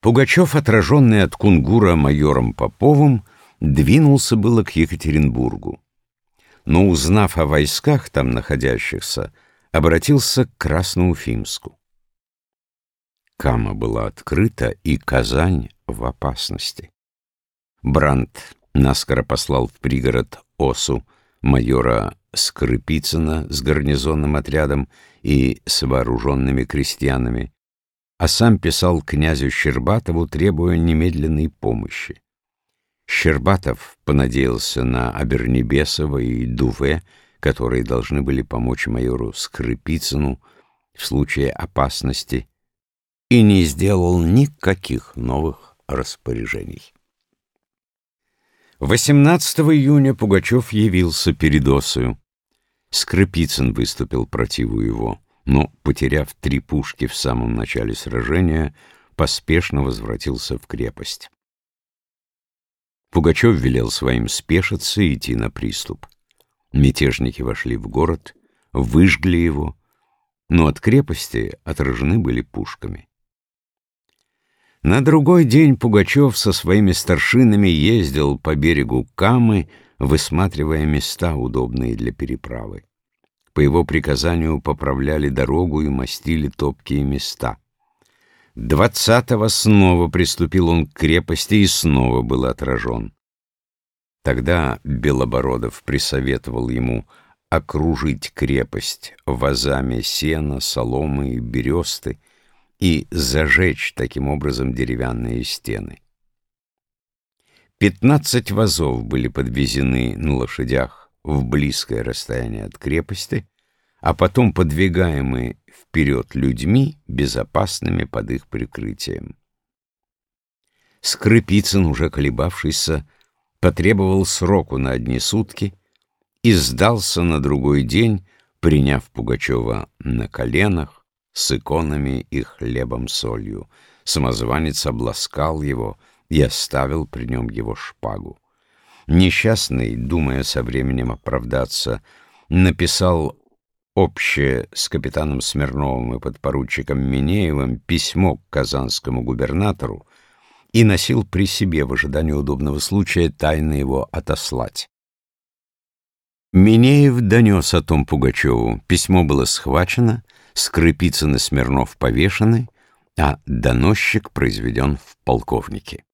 Пугачев, отраженный от кунгура майором Поповым, двинулся было к Екатеринбургу. Но, узнав о войсках там находящихся, обратился к Красноуфимску. Кама была открыта, и Казань в опасности. Брандт наскоро послал в пригород Осу майора Скрипицына с гарнизонным отрядом и с вооруженными крестьянами, а сам писал князю Щербатову, требуя немедленной помощи. Щербатов понадеялся на Абернебесова и Дуве, которые должны были помочь майору Скрипицыну в случае опасности, и не сделал никаких новых распоряжений. 18 июня Пугачев явился перед Осою. Скрипицын выступил противу его но, потеряв три пушки в самом начале сражения, поспешно возвратился в крепость. Пугачев велел своим спешиться и идти на приступ. Мятежники вошли в город, выжгли его, но от крепости отражены были пушками. На другой день Пугачев со своими старшинами ездил по берегу Камы, высматривая места, удобные для переправы. По его приказанию поправляли дорогу и мастили топкие места. Двадцатого снова приступил он к крепости и снова был отражен. Тогда Белобородов присоветовал ему окружить крепость вазами сена, соломы и бересты и зажечь таким образом деревянные стены. Пятнадцать вазов были подвезены на лошадях в близкое расстояние от крепости, а потом подвигаемые вперед людьми, безопасными под их прикрытием. Скрипицын, уже колебавшийся, потребовал сроку на одни сутки и сдался на другой день, приняв Пугачева на коленах с иконами и хлебом-солью. Самозванец обласкал его и оставил при нем его шпагу. Несчастный, думая со временем оправдаться, написал общее с капитаном Смирновым и подпоручиком Минеевым письмо к казанскому губернатору и носил при себе в ожидании удобного случая тайно его отослать. Минеев донес о том Пугачеву. Письмо было схвачено, Скрипицын и Смирнов повешены, а доносчик произведен в полковнике.